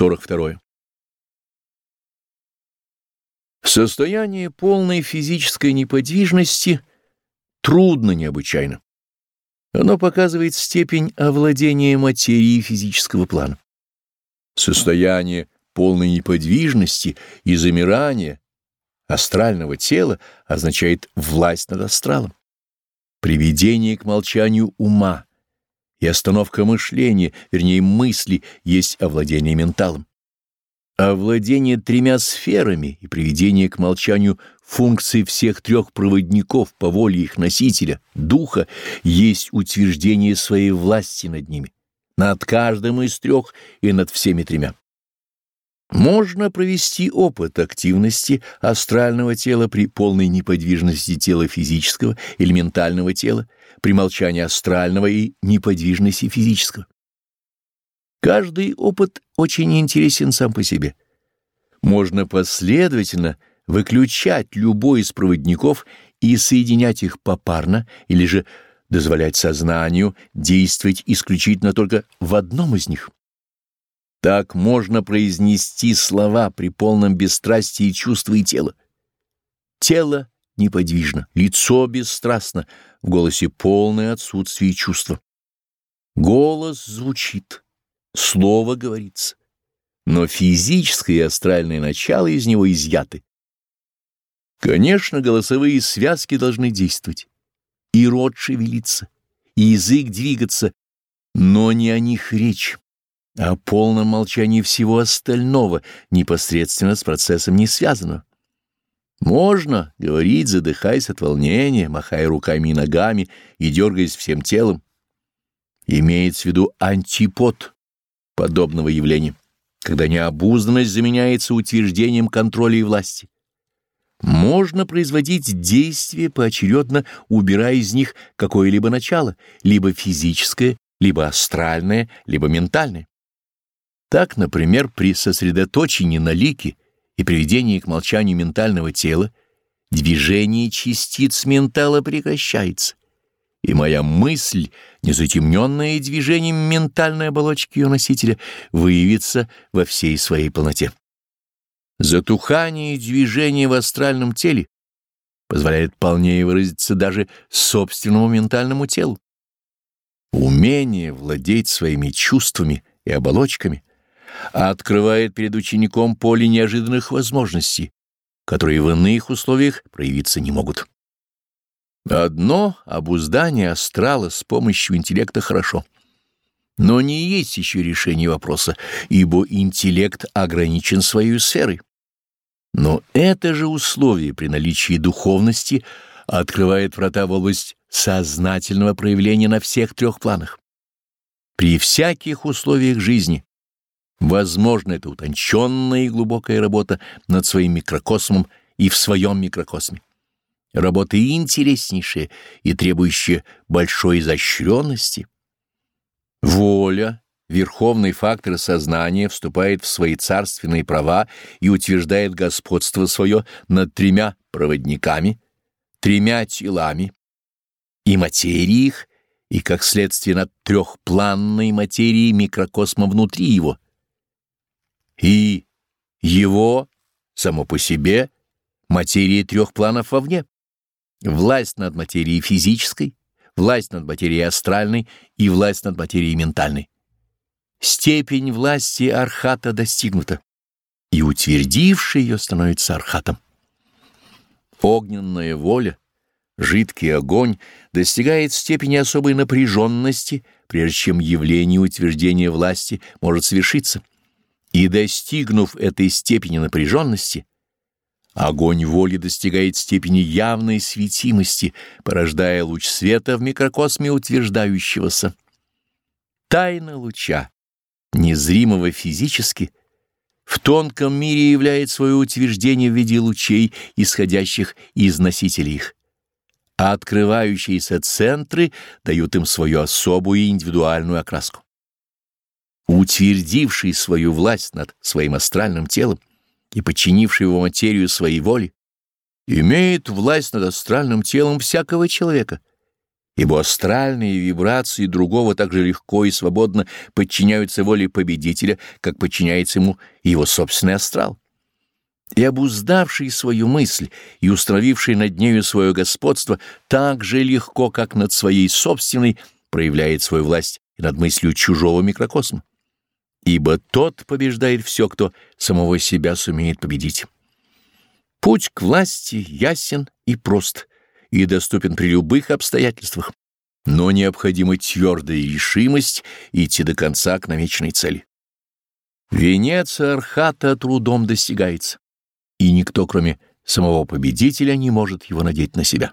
42. Состояние полной физической неподвижности трудно необычайно. Оно показывает степень овладения материей физического плана. Состояние полной неподвижности и замирания астрального тела означает власть над астралом, приведение к молчанию ума и остановка мышления, вернее мысли, есть овладение менталом. Овладение тремя сферами и приведение к молчанию функций всех трех проводников по воле их носителя, духа, есть утверждение своей власти над ними, над каждым из трех и над всеми тремя. Можно провести опыт активности астрального тела при полной неподвижности тела физического или ментального тела, при молчании астрального и неподвижности физического. Каждый опыт очень интересен сам по себе. Можно последовательно выключать любой из проводников и соединять их попарно, или же дозволять сознанию действовать исключительно только в одном из них. Так можно произнести слова при полном бесстрастии чувства и тела. Тело неподвижно, лицо бесстрастно, в голосе полное отсутствие чувства. Голос звучит. Слово говорится, но физическое и астральное начало из него изъяты. Конечно, голосовые связки должны действовать, и рот шевелиться, и язык двигаться, но не о них речь, о полном молчании всего остального, непосредственно с процессом не связанного. Можно говорить, задыхаясь от волнения, махая руками и ногами и дергаясь всем телом. Имеется в виду антипод подобного явления, когда необузданность заменяется утверждением контроля и власти. Можно производить действия поочередно, убирая из них какое-либо начало, либо физическое, либо астральное, либо ментальное. Так, например, при сосредоточении на лике и приведении к молчанию ментального тела движение частиц ментала прекращается и моя мысль, незатемненная движением ментальной оболочки ее носителя, выявится во всей своей полноте. Затухание движения в астральном теле позволяет полнее выразиться даже собственному ментальному телу. Умение владеть своими чувствами и оболочками открывает перед учеником поле неожиданных возможностей, которые в иных условиях проявиться не могут. Одно обуздание астрала с помощью интеллекта хорошо. Но не есть еще решение вопроса, ибо интеллект ограничен своей сферой. Но это же условие при наличии духовности открывает врата в область сознательного проявления на всех трех планах. При всяких условиях жизни возможна эта утонченная и глубокая работа над своим микрокосмом и в своем микрокосме. Работа интереснейшая и требующая большой изощренности. Воля, верховный фактор сознания, вступает в свои царственные права и утверждает господство свое над тремя проводниками, тремя телами и материей их, и, как следствие, над трехпланной материей микрокосма внутри его. И его, само по себе, материи трех планов вовне власть над материей физической, власть над материей астральной и власть над материей ментальной. Степень власти архата достигнута, и утвердивший ее становится архатом. Огненная воля, жидкий огонь достигает степени особой напряженности, прежде чем явление утверждения власти может свершиться. И достигнув этой степени напряженности, Огонь воли достигает степени явной светимости, порождая луч света в микрокосме утверждающегося. Тайна луча, незримого физически, в тонком мире являет свое утверждение в виде лучей, исходящих из носителей их, а открывающиеся центры дают им свою особую и индивидуальную окраску. Утвердивший свою власть над своим астральным телом, и подчинивший его материю своей воле, имеет власть над астральным телом всякого человека ибо астральные вибрации другого так же легко и свободно подчиняются воле победителя, как подчиняется ему его собственный астрал. И обуздавший свою мысль и установивший над нею свое господство так же легко, как над своей собственной, проявляет свою власть и над мыслью чужого микрокосма. Ибо тот побеждает все, кто самого себя сумеет победить. Путь к власти ясен и прост, и доступен при любых обстоятельствах, но необходима твердая решимость идти до конца к намеченной цели. Венец архата трудом достигается, и никто, кроме самого победителя, не может его надеть на себя.